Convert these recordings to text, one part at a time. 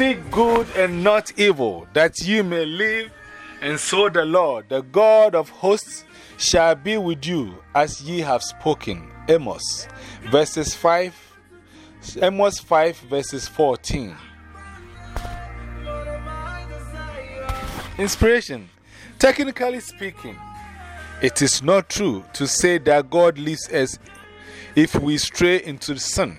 Seek good and not evil, that ye may live. And so the Lord, the God of hosts, shall be with you as ye have spoken. Amos, verses 5, Amos 5, verses 14. Inspiration. Technically speaking, it is not true to say that God leaves us if we stray into the sin.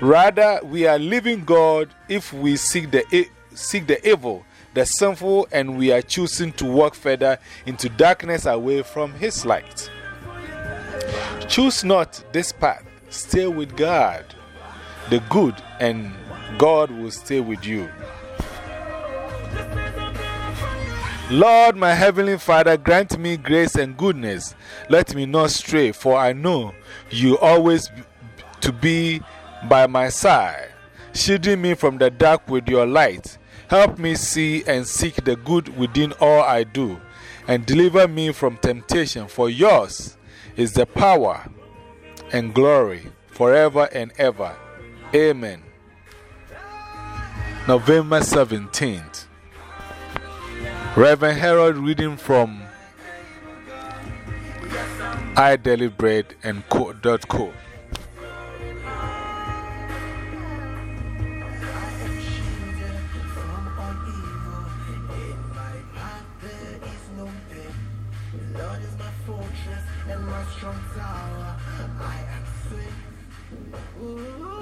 Rather, we are leaving God if we seek the, seek the evil, the sinful, and we are choosing to walk further into darkness away from His light. Choose not this path, stay with God, the good, and God will stay with you. Lord, my heavenly Father, grant me grace and goodness. Let me not stray, for I know you always to be by my side, shielding me from the dark with your light. Help me see and seek the good within all I do, and deliver me from temptation, for yours is the power and glory forever and ever. Amen. November 17th. Reverend Harold reading from iDailyBread and co. Dot co. Ooh, yes, I am shielded